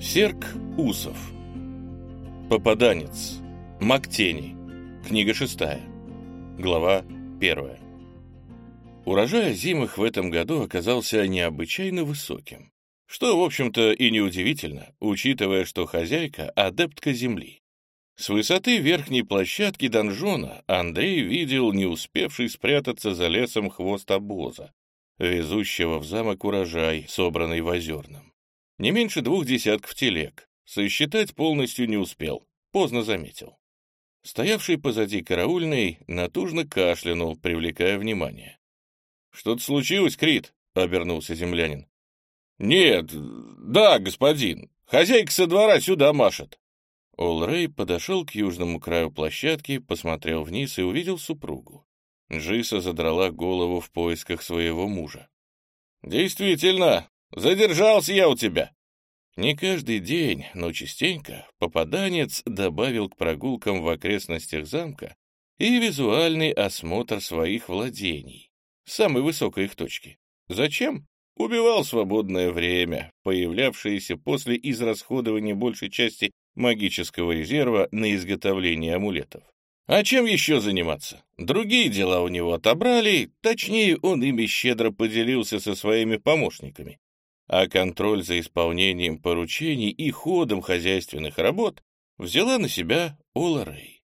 Серк Усов. Попаданец. Мактени. Книга шестая. Глава первая. Урожай озимых в этом году оказался необычайно высоким. Что, в общем-то, и неудивительно, учитывая, что хозяйка — адептка земли. С высоты верхней площадки донжона Андрей видел не успевший спрятаться за лесом хвост обоза, везущего в замок урожай, собранный в озерном. Не меньше двух десятков телег. Сосчитать полностью не успел, поздно заметил. Стоявший позади караульный натужно кашлянул, привлекая внимание. «Что-то случилось, Крит?» — обернулся землянин. «Нет, да, господин. Хозяйка со двора сюда машет». Олрей подошел к южному краю площадки, посмотрел вниз и увидел супругу. Джиса задрала голову в поисках своего мужа. «Действительно, Задержался я у тебя!» Не каждый день, но частенько попаданец добавил к прогулкам в окрестностях замка и визуальный осмотр своих владений, самой высокой их точки. Зачем? Убивал свободное время, появлявшееся после израсходования большей части магического резерва на изготовление амулетов. А чем еще заниматься? Другие дела у него отобрали, точнее, он ими щедро поделился со своими помощниками а контроль за исполнением поручений и ходом хозяйственных работ взяла на себя Ола Рэй.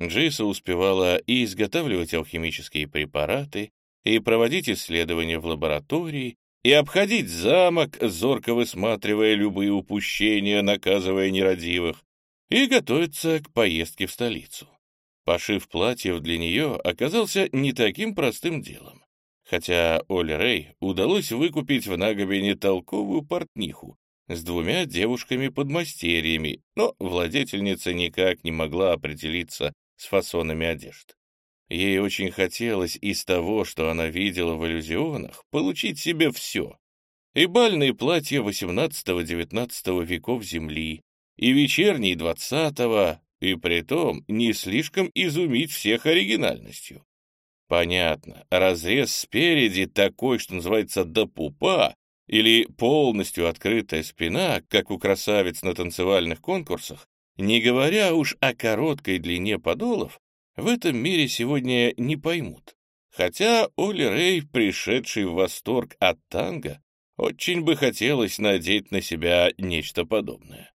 Джиса успевала и изготавливать алхимические препараты, и проводить исследования в лаборатории, и обходить замок, зорко высматривая любые упущения, наказывая нерадивых, и готовиться к поездке в столицу. Пошив платьев для нее оказался не таким простым делом хотя Оле Рэй удалось выкупить в Нагобине толковую портниху с двумя девушками-подмастерьями, но владетельница никак не могла определиться с фасонами одежд. Ей очень хотелось из того, что она видела в иллюзионах, получить себе все. И бальные платья XVIII-XIX веков Земли, и вечерние XX, и притом не слишком изумить всех оригинальностью. Понятно, разрез спереди такой, что называется до пупа, или полностью открытая спина, как у красавиц на танцевальных конкурсах, не говоря уж о короткой длине подолов, в этом мире сегодня не поймут. Хотя Оли Рэй, пришедший в восторг от танго, очень бы хотелось надеть на себя нечто подобное.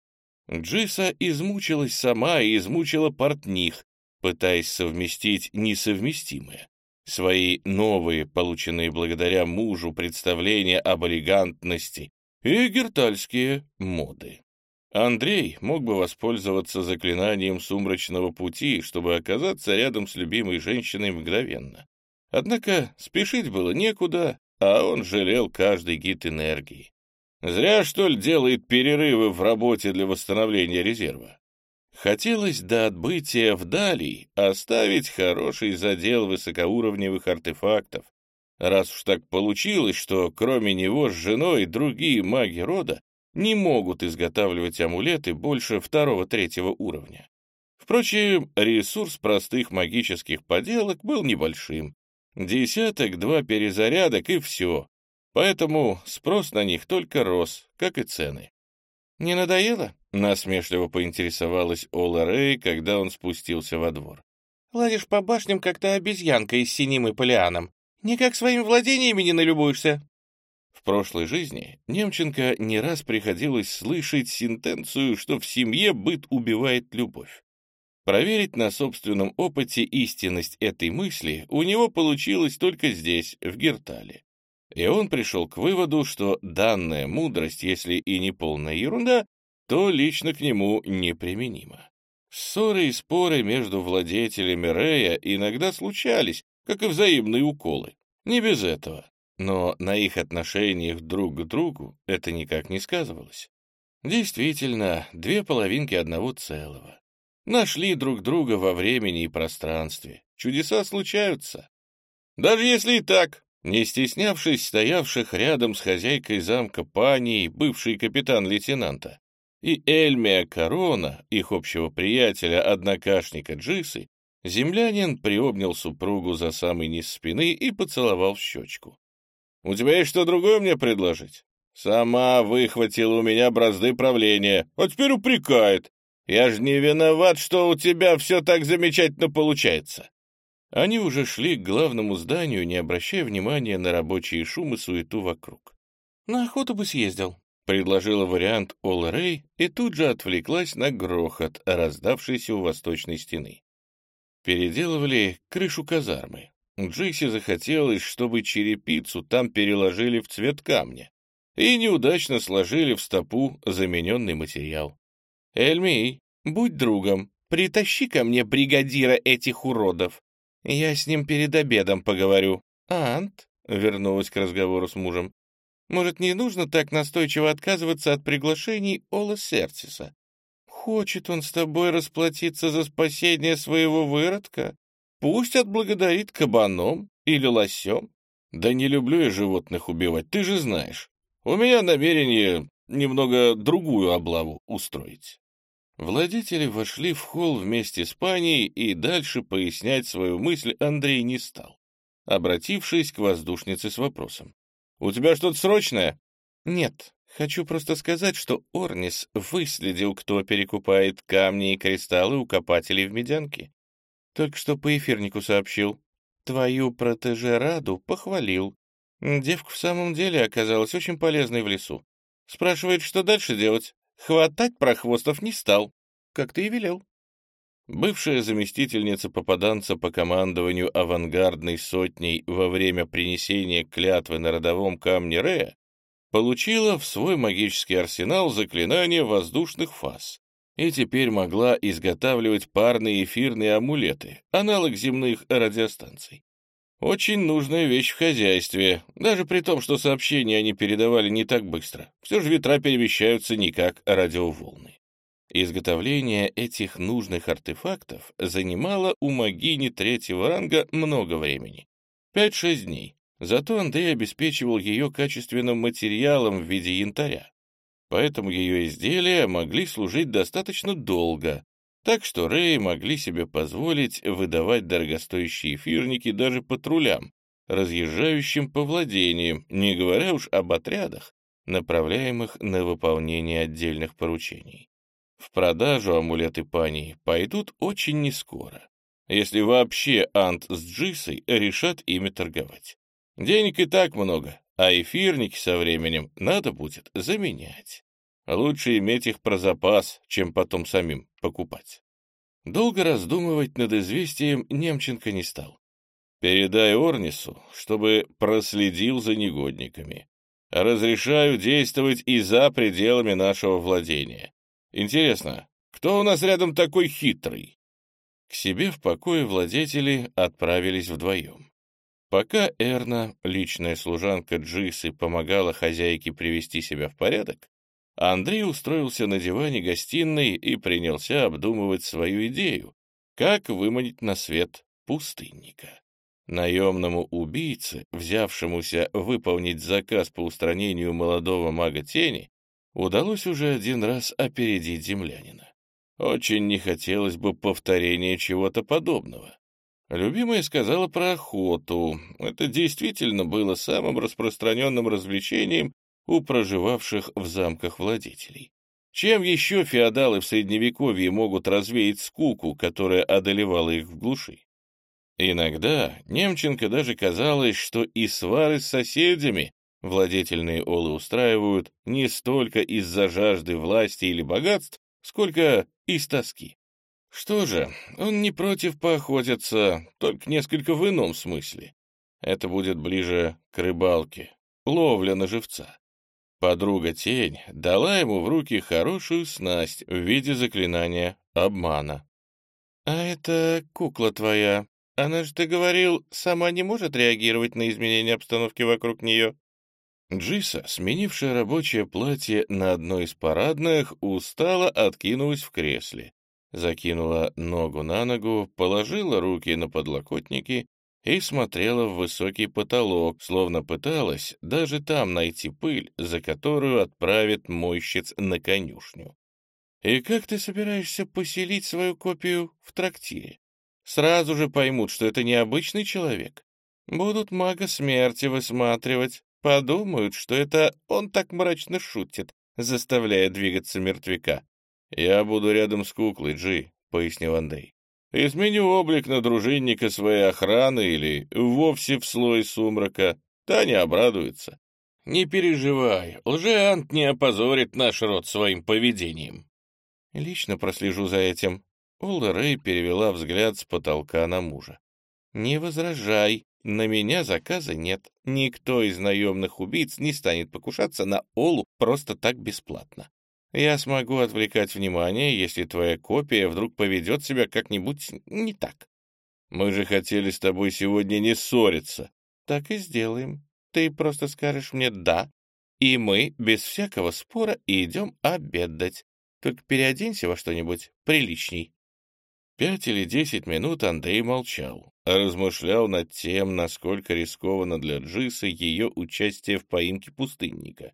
Джиса измучилась сама и измучила портних, пытаясь совместить несовместимое свои новые, полученные благодаря мужу, представления об элегантности и гертальские моды. Андрей мог бы воспользоваться заклинанием сумрачного пути, чтобы оказаться рядом с любимой женщиной мгновенно. Однако спешить было некуда, а он жалел каждый гид энергии. Зря, что ли, делает перерывы в работе для восстановления резерва. Хотелось до отбытия вдали оставить хороший задел высокоуровневых артефактов, раз уж так получилось, что кроме него с женой другие маги рода не могут изготавливать амулеты больше второго-третьего уровня. Впрочем, ресурс простых магических поделок был небольшим. Десяток-два перезарядок и все. Поэтому спрос на них только рос, как и цены. «Не надоело?» — насмешливо поинтересовалась Ола Рэй, когда он спустился во двор. «Ладишь по башням, как то обезьянка из синим и полианом. Никак своими владениями не налюбуешься». В прошлой жизни Немченко не раз приходилось слышать сентенцию, что в семье быт убивает любовь. Проверить на собственном опыте истинность этой мысли у него получилось только здесь, в Гертале. И он пришел к выводу, что данная мудрость, если и не полная ерунда, то лично к нему неприменима. Ссоры и споры между владетелями Рея иногда случались, как и взаимные уколы. Не без этого. Но на их отношениях друг к другу это никак не сказывалось. Действительно, две половинки одного целого. Нашли друг друга во времени и пространстве. Чудеса случаются. Даже если и так, не стеснявшись стоявших рядом с хозяйкой замка пани, бывший капитан лейтенанта, и Эльмия Корона, их общего приятеля, однокашника Джисы, землянин приобнял супругу за самый низ спины и поцеловал в щечку. «У тебя есть что другое мне предложить?» Сама выхватила у меня бразды правления, а теперь упрекает. Я же не виноват, что у тебя все так замечательно получается. Они уже шли к главному зданию, не обращая внимания на рабочие шумы суету вокруг. «На охоту бы съездил», — предложила вариант Ол Рэй и тут же отвлеклась на грохот, раздавшийся у восточной стены. Переделывали крышу казармы. Джейси захотелось, чтобы черепицу там переложили в цвет камня и неудачно сложили в стопу замененный материал. «Эльмий, будь другом, притащи ко мне бригадира этих уродов. Я с ним перед обедом поговорю». «Ант», — вернулась к разговору с мужем, «может, не нужно так настойчиво отказываться от приглашений Ола Сердиса? Хочет он с тобой расплатиться за спасение своего выродка? Пусть отблагодарит кабаном или лосем. Да не люблю я животных убивать, ты же знаешь. У меня намерение немного другую облаву устроить. Владетели вошли в холл вместе с паней, и дальше пояснять свою мысль Андрей не стал, обратившись к воздушнице с вопросом. «У тебя что-то срочное?» «Нет, хочу просто сказать, что Орнис выследил, кто перекупает камни и кристаллы у копателей в медянке. Только что по эфирнику сообщил. Твою протежераду похвалил. Девка в самом деле оказалась очень полезной в лесу. Спрашивает, что дальше делать. Хватать прохвостов не стал, как ты и велел. Бывшая заместительница попаданца по командованию авангардной сотней во время принесения клятвы на родовом камне Рея получила в свой магический арсенал заклинание воздушных фаз и теперь могла изготавливать парные эфирные амулеты, аналог земных радиостанций. Очень нужная вещь в хозяйстве, даже при том, что сообщения они передавали не так быстро. Все же ветра перемещаются не как радиоволны. Изготовление этих нужных артефактов занимало у Магини третьего ранга много времени. 5-6 дней. Зато Андрей обеспечивал ее качественным материалом в виде янтаря. Поэтому ее изделия могли служить достаточно долго, так что Рэй могли себе позволить выдавать дорогостоящие эфирники даже патрулям, разъезжающим по владениям, не говоря уж об отрядах, направляемых на выполнение отдельных поручений. В продажу амулеты пани пойдут очень нескоро, если вообще Ант с Джисой решат ими торговать. Денег и так много, а эфирники со временем надо будет заменять. Лучше иметь их про запас, чем потом самим покупать. Долго раздумывать над известием Немченко не стал. Передай Орнису, чтобы проследил за негодниками. Разрешаю действовать и за пределами нашего владения. Интересно, кто у нас рядом такой хитрый? К себе в покое владетели отправились вдвоем. Пока Эрна, личная служанка Джисы, помогала хозяйке привести себя в порядок, Андрей устроился на диване гостиной и принялся обдумывать свою идею, как выманить на свет пустынника. Наемному убийце, взявшемуся выполнить заказ по устранению молодого мага тени, удалось уже один раз опередить землянина. Очень не хотелось бы повторения чего-то подобного. Любимая сказала про охоту. Это действительно было самым распространенным развлечением у проживавших в замках владетелей. Чем еще феодалы в Средневековье могут развеять скуку, которая одолевала их в глуши? Иногда Немченко даже казалось, что и свары с соседями владетельные олы устраивают не столько из-за жажды власти или богатств, сколько из тоски. Что же, он не против поохотиться, только несколько в ином смысле. Это будет ближе к рыбалке, ловля на живца. Подруга Тень дала ему в руки хорошую снасть в виде заклинания обмана. «А это кукла твоя. Она же, ты говорил, сама не может реагировать на изменения обстановки вокруг нее». Джиса, сменившая рабочее платье на одной из парадных, устало откинулась в кресле, закинула ногу на ногу, положила руки на подлокотники и смотрела в высокий потолок, словно пыталась даже там найти пыль, за которую отправит мойщиц на конюшню. «И как ты собираешься поселить свою копию в трактире? Сразу же поймут, что это необычный человек. Будут мага смерти высматривать, Подумают, что это он так мрачно шутит, заставляя двигаться мертвяка. «Я буду рядом с куклой, Джи», — пояснил Андрей. «Изменю облик на дружинника своей охраны или вовсе в слой сумрака. Таня обрадуется. Не переживай, лжеант не опозорит наш род своим поведением». «Лично прослежу за этим». Улла Рэй перевела взгляд с потолка на мужа. «Не возражай, на меня заказа нет. Никто из наемных убийц не станет покушаться на Олу просто так бесплатно. Я смогу отвлекать внимание, если твоя копия вдруг поведет себя как-нибудь не так. Мы же хотели с тобой сегодня не ссориться. Так и сделаем. Ты просто скажешь мне «да», и мы без всякого спора идем обедать. Только переоденься во что-нибудь приличней. Пять или десять минут Андрей молчал, размышлял над тем, насколько рискованно для Джисы ее участие в поимке пустынника.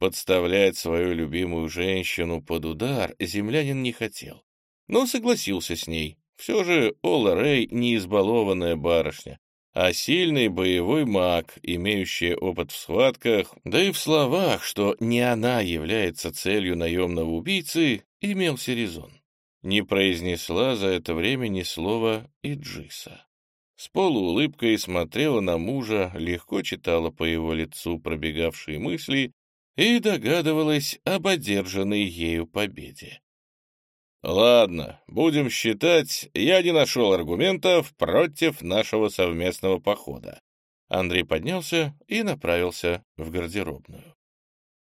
Подставлять свою любимую женщину под удар землянин не хотел, но согласился с ней. Все же Ола Рэй не избалованная барышня, а сильный боевой маг, имеющий опыт в схватках, да и в словах, что не она является целью наемного убийцы, имелся резон. Не произнесла за это время ни слова и Джиса. С полуулыбкой смотрела на мужа, легко читала по его лицу пробегавшие мысли и догадывалась об одержанной ею победе. «Ладно, будем считать, я не нашел аргументов против нашего совместного похода». Андрей поднялся и направился в гардеробную.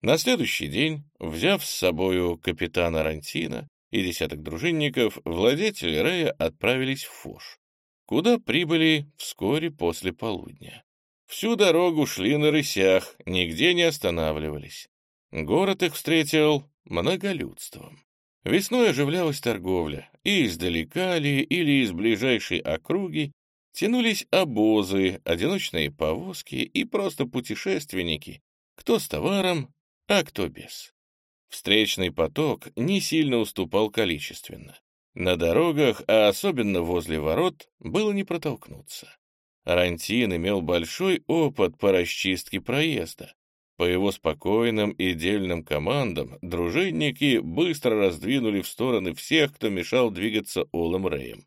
На следующий день, взяв с собою капитана Рантина, и десяток дружинников, владетели Рея отправились в Фош, куда прибыли вскоре после полудня. Всю дорогу шли на рысях, нигде не останавливались. Город их встретил многолюдством. Весной оживлялась торговля, и издалека ли или из ближайшей округи тянулись обозы, одиночные повозки и просто путешественники, кто с товаром, а кто без. Встречный поток не сильно уступал количественно. На дорогах, а особенно возле ворот, было не протолкнуться. Рантин имел большой опыт по расчистке проезда. По его спокойным и дельным командам дружинники быстро раздвинули в стороны всех, кто мешал двигаться Олом Рэем.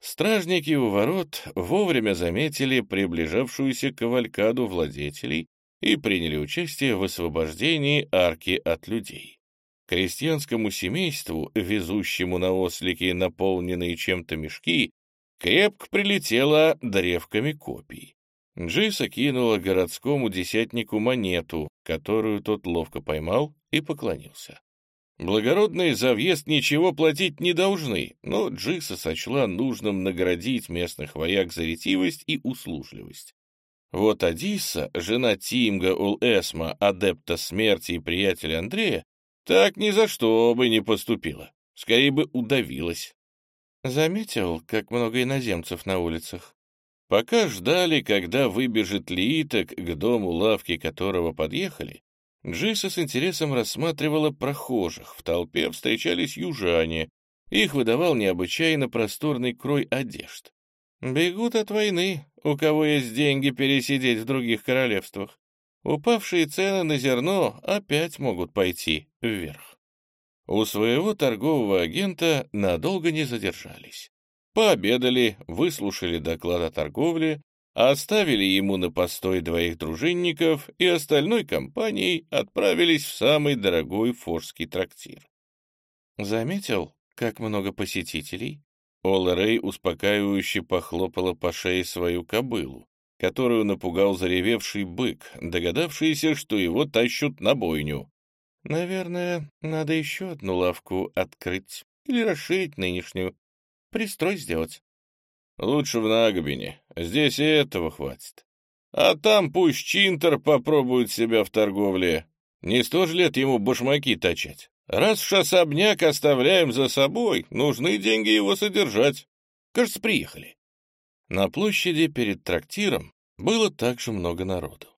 Стражники у ворот вовремя заметили приближавшуюся кавалькаду владетелей и приняли участие в освобождении арки от людей. Крестьянскому семейству, везущему на ослики наполненные чем-то мешки, крепко прилетело древками копий. Джиса кинула городскому десятнику монету, которую тот ловко поймал и поклонился. Благородные за въезд ничего платить не должны, но Джиса сочла нужным наградить местных вояк за ретивость и услужливость. Вот Адисса, жена Тимга Ул-Эсма, адепта смерти и приятеля Андрея, так ни за что бы не поступила. Скорее бы удавилась. Заметил, как много иноземцев на улицах? Пока ждали, когда выбежит Лииток к дому, лавки которого подъехали, Джиса с интересом рассматривала прохожих, в толпе встречались южане, их выдавал необычайно просторный крой одежд. Бегут от войны, у кого есть деньги пересидеть в других королевствах. Упавшие цены на зерно опять могут пойти вверх. У своего торгового агента надолго не задержались. Пообедали, выслушали доклад о торговле, оставили ему на постой двоих дружинников и остальной компанией отправились в самый дорогой форский трактир. Заметил, как много посетителей? Ола Рэй успокаивающе похлопала по шее свою кобылу, которую напугал заревевший бык, догадавшийся, что его тащут на бойню. «Наверное, надо еще одну лавку открыть или расширить нынешнюю. Пристрой сделать». «Лучше в Нагобине. Здесь и этого хватит. А там пусть Чинтер попробует себя в торговле. Не сто же лет ему башмаки точать. Раз уж особняк оставляем за собой, нужны деньги его содержать. Кажется, приехали. На площади перед трактиром было также много народу.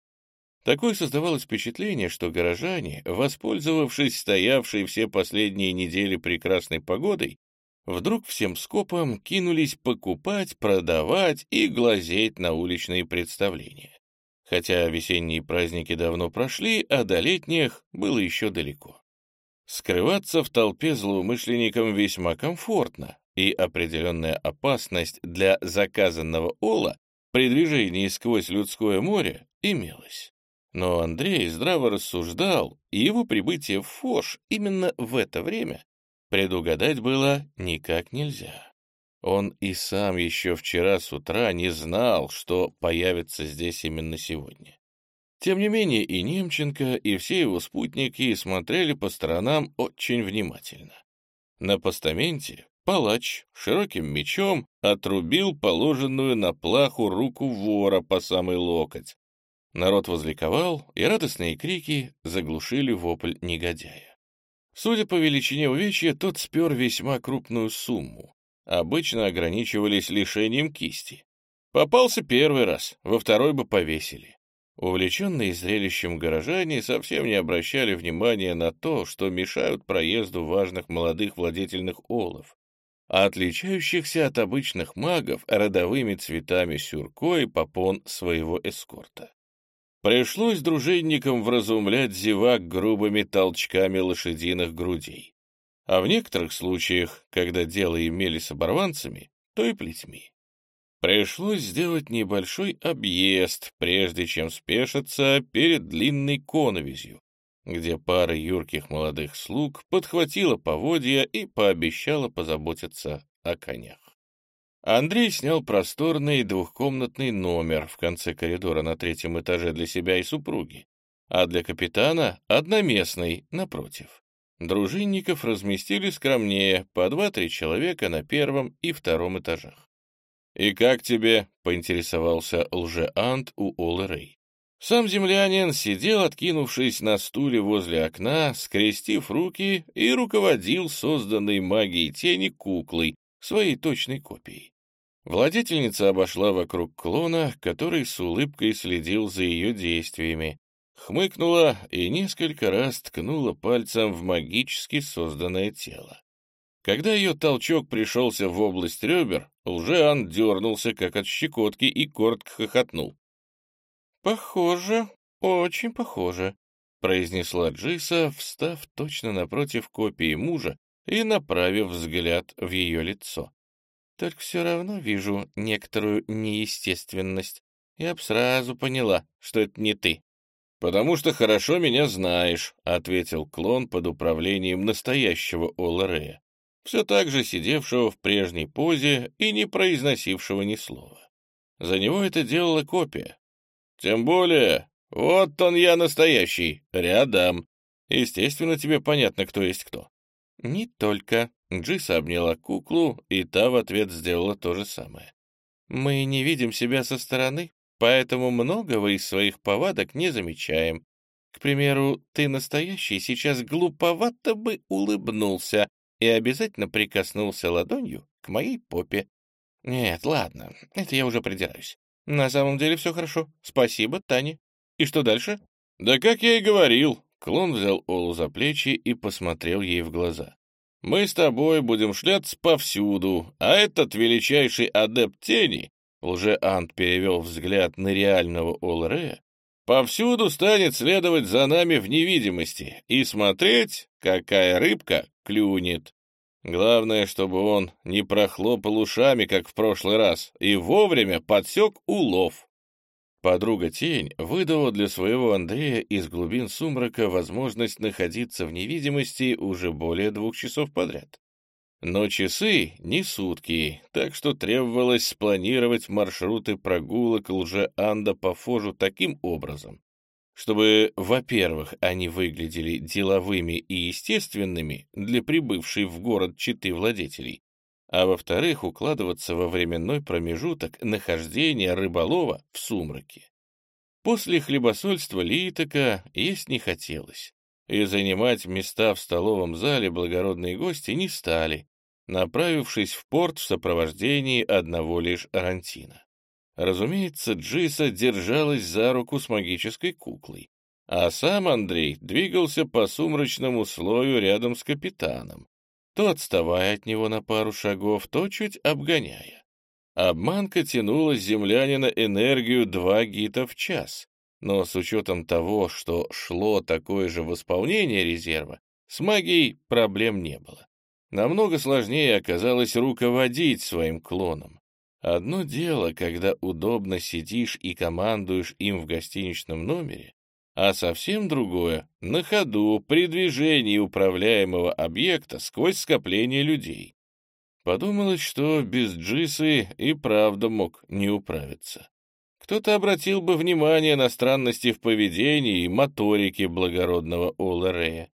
Такое создавалось впечатление, что горожане, воспользовавшись стоявшей все последние недели прекрасной погодой, вдруг всем скопом кинулись покупать, продавать и глазеть на уличные представления. хотя весенние праздники давно прошли, а до летних было еще далеко. Скрываться в толпе злоумышленникам весьма комфортно, и определенная опасность для заказанного Ола при движении сквозь людское море имелась. Но Андрей здраво рассуждал, и его прибытие в Фош именно в это время предугадать было никак нельзя. Он и сам еще вчера с утра не знал, что появится здесь именно сегодня. Тем не менее и Немченко, и все его спутники смотрели по сторонам очень внимательно. На постаменте палач широким мечом отрубил положенную на плаху руку вора по самый локоть. Народ возликовал, и радостные крики заглушили вопль негодяя. Судя по величине увечья, тот спер весьма крупную сумму, обычно ограничивались лишением кисти. Попался первый раз, во второй бы повесили. Увлеченные зрелищем горожане совсем не обращали внимания на то, что мешают проезду важных молодых владетельных олов, а отличающихся от обычных магов родовыми цветами сюрко и попон своего эскорта. Пришлось дружинникам вразумлять зевак грубыми толчками лошадиных грудей а в некоторых случаях, когда дело имели с оборванцами, то и плетьми. Пришлось сделать небольшой объезд, прежде чем спешиться перед длинной коновизью, где пара юрких молодых слуг подхватила поводья и пообещала позаботиться о конях. Андрей снял просторный двухкомнатный номер в конце коридора на третьем этаже для себя и супруги, а для капитана — одноместный, напротив. Дружинников разместили скромнее, по два-три человека на первом и втором этажах. «И как тебе?» — поинтересовался лжеант у Олы Рэй. Сам землянин сидел, откинувшись на стуле возле окна, скрестив руки и руководил созданной магией тени куклой, своей точной копией. Владетельница обошла вокруг клона, который с улыбкой следил за ее действиями, хмыкнула и несколько раз ткнула пальцем в магически созданное тело. Когда ее толчок пришелся в область ребер, лжеан дернулся, как от щекотки, и коротко хохотнул. «Похоже, очень похоже», — произнесла Джиса, встав точно напротив копии мужа и направив взгляд в ее лицо. «Только все равно вижу некоторую неестественность. Я б сразу поняла, что это не ты». «Потому что хорошо меня знаешь», — ответил клон под управлением настоящего Оларея, все так же сидевшего в прежней позе и не произносившего ни слова. За него это делала копия. «Тем более, вот он я настоящий, рядом. Естественно, тебе понятно, кто есть кто». «Не только». Джиса обняла куклу, и та в ответ сделала то же самое. «Мы не видим себя со стороны, поэтому многого из своих повадок не замечаем. К примеру, ты настоящий сейчас глуповато бы улыбнулся и обязательно прикоснулся ладонью к моей попе. Нет, ладно, это я уже придираюсь. На самом деле все хорошо. Спасибо, Таня. И что дальше? Да как я и говорил. Клон взял Олу за плечи и посмотрел ей в глаза. Мы с тобой будем шляться повсюду, а этот величайший адепт тени Лже-Ант перевел взгляд на реального Олрея, повсюду станет следовать за нами в невидимости и смотреть, какая рыбка клюнет. Главное, чтобы он не прохлопал ушами, как в прошлый раз, и вовремя подсек улов. Подруга Тень выдала для своего Андрея из глубин сумрака возможность находиться в невидимости уже более двух часов подряд. Но часы не сутки, так что требовалось спланировать маршруты прогулок лже-анда по Фожу таким образом, чтобы, во-первых, они выглядели деловыми и естественными для прибывшей в город читы владетелей, а во-вторых, укладываться во временной промежуток нахождения рыболова в сумраке. После хлебосольства Литока есть не хотелось и занимать места в столовом зале благородные гости не стали, направившись в порт в сопровождении одного лишь Арантина. Разумеется, Джиса держалась за руку с магической куклой, а сам Андрей двигался по сумрачному слою рядом с капитаном, то отставая от него на пару шагов, то чуть обгоняя. Обманка тянула землянина энергию два гита в час, но с учетом того, что шло такое же восполнение резерва, с магией проблем не было. Намного сложнее оказалось руководить своим клоном. Одно дело, когда удобно сидишь и командуешь им в гостиничном номере, а совсем другое — на ходу при движении управляемого объекта сквозь скопление людей. Подумалось, что без Джисы и правда мог не управиться. Кто-то обратил бы внимание на странности в поведении и моторике благородного Оларея.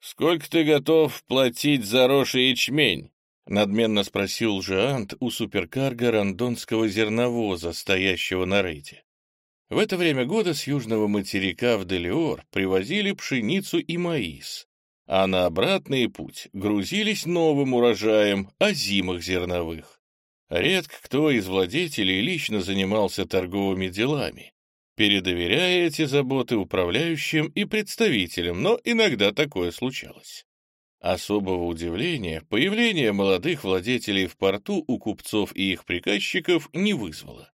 «Сколько ты готов платить за рожь и ячмень?» — надменно спросил Жант у суперкарга рандонского зерновоза, стоящего на рейде. В это время года с южного материка в Делиор привозили пшеницу и маис, а на обратный путь грузились новым урожаем озимых зерновых. Редко кто из владетелей лично занимался торговыми делами, передоверяя эти заботы управляющим и представителям, но иногда такое случалось. Особого удивления появление молодых владетелей в порту у купцов и их приказчиков не вызвало.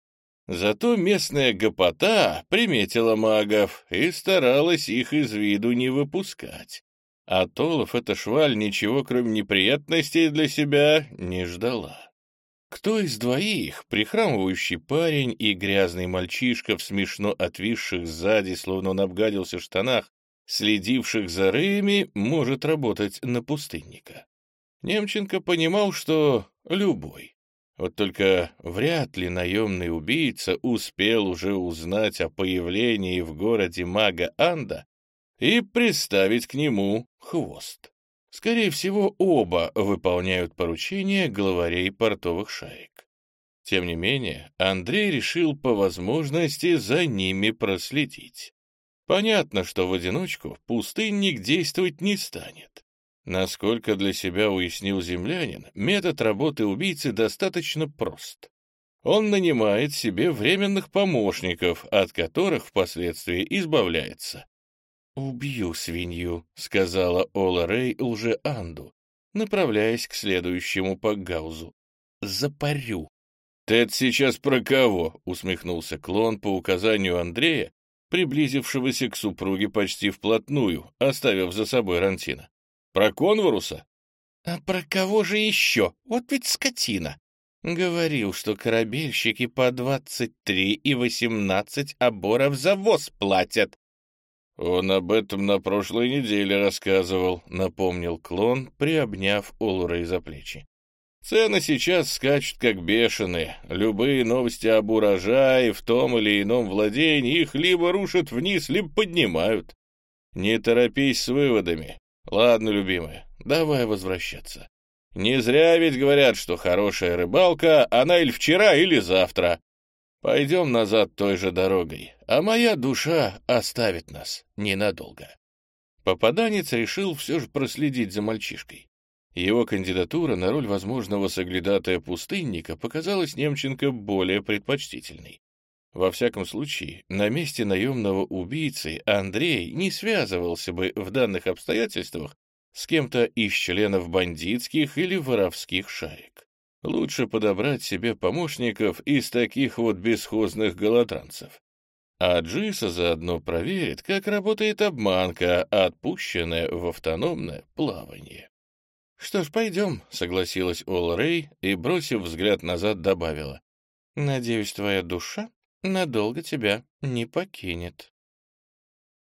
Зато местная гопота приметила магов и старалась их из виду не выпускать. А Толов эта шваль ничего, кроме неприятностей для себя, не ждала. Кто из двоих, прихрамывающий парень и грязный мальчишка в смешно отвисших сзади, словно он обгадился в штанах, следивших за рыями, может работать на пустынника? Немченко понимал, что любой. Вот только вряд ли наемный убийца успел уже узнать о появлении в городе мага Анда и приставить к нему хвост. Скорее всего, оба выполняют поручения главарей портовых шаек. Тем не менее, Андрей решил по возможности за ними проследить. Понятно, что в одиночку пустынник действовать не станет. Насколько для себя уяснил землянин, метод работы убийцы достаточно прост. Он нанимает себе временных помощников, от которых впоследствии избавляется. «Убью свинью», — сказала Ола Рэй лже-Анду, направляясь к следующему по гаузу. «Запарю». «Ты это сейчас про кого?» — усмехнулся клон по указанию Андрея, приблизившегося к супруге почти вплотную, оставив за собой Рантина. Про Конваруса? А про кого же еще? Вот ведь скотина. Говорил, что корабельщики по двадцать три и восемнадцать оборов за воз платят. Он об этом на прошлой неделе рассказывал, напомнил клон, приобняв Олурой за плечи. Цены сейчас скачут как бешеные. Любые новости об урожае в том или ином владении их либо рушат вниз, либо поднимают. Не торопись с выводами. Ладно, любимая, давай возвращаться. Не зря ведь говорят, что хорошая рыбалка, она или вчера, или завтра. Пойдем назад той же дорогой, а моя душа оставит нас ненадолго. Попаданец решил все же проследить за мальчишкой. Его кандидатура на роль возможного соглядатая-пустынника показалась Немченко более предпочтительной. Во всяком случае, на месте наемного убийцы Андрей не связывался бы в данных обстоятельствах с кем-то из членов бандитских или воровских шаек. Лучше подобрать себе помощников из таких вот бесхозных голодранцев. А Джиса заодно проверит, как работает обманка, отпущенная в автономное плавание. «Что ж, пойдем», — согласилась Ол Рэй и, бросив взгляд назад, добавила. «Надеюсь, твоя душа надолго тебя не покинет.